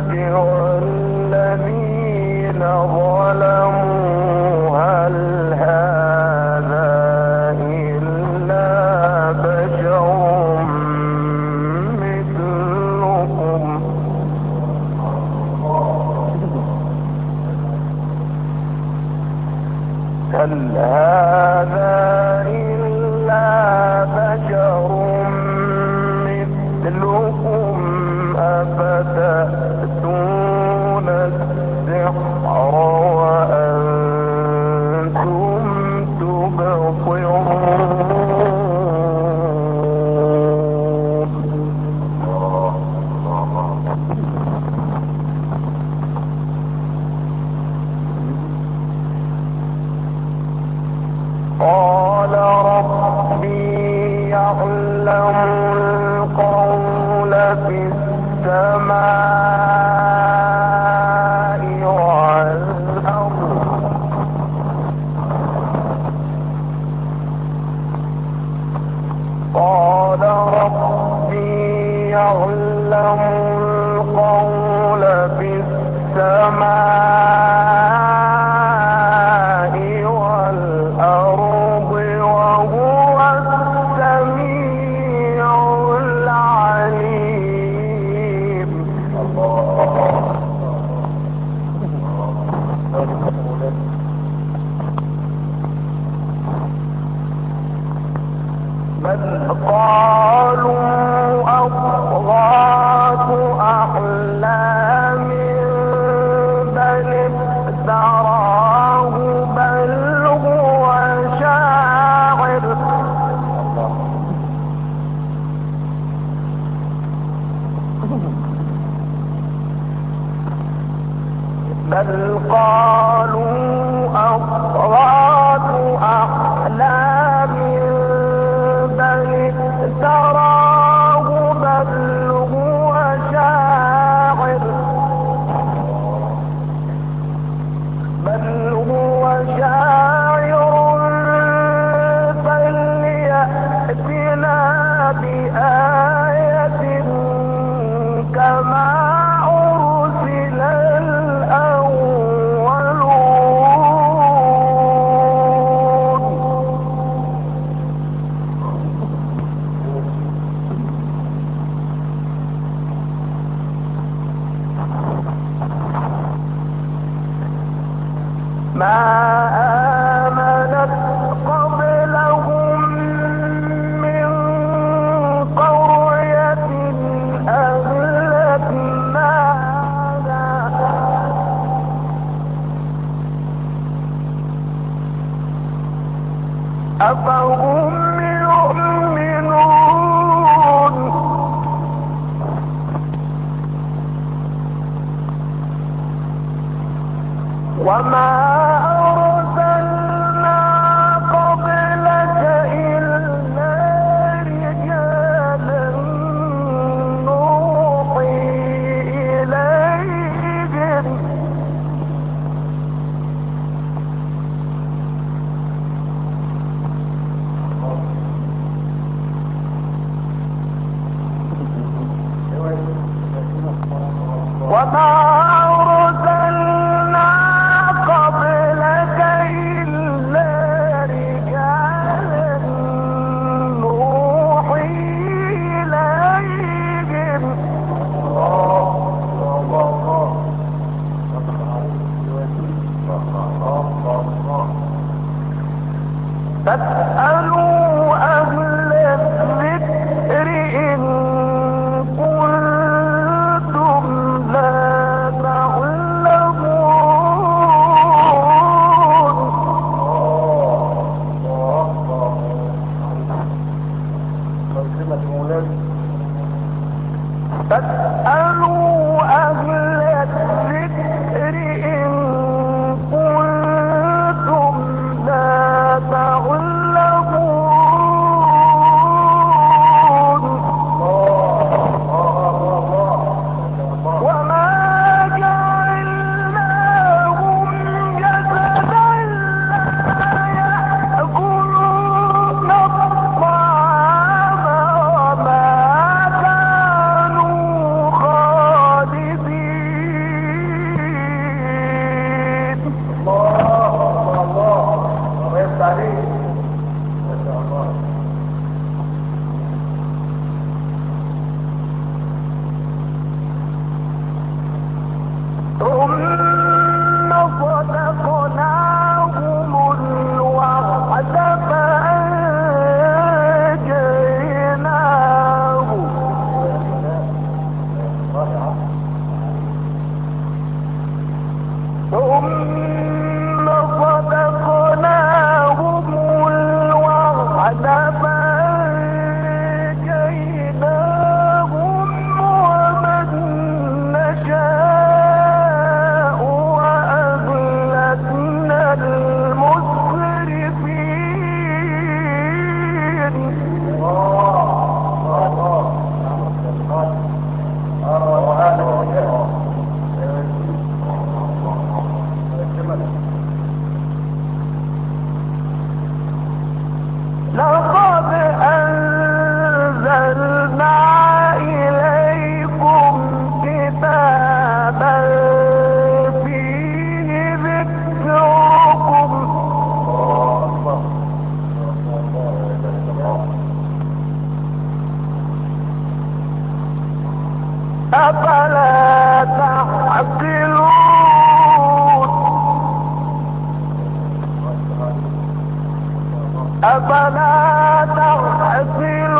أرسلنا قبلك إلا رجالا أفلا تعقلون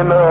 in uh,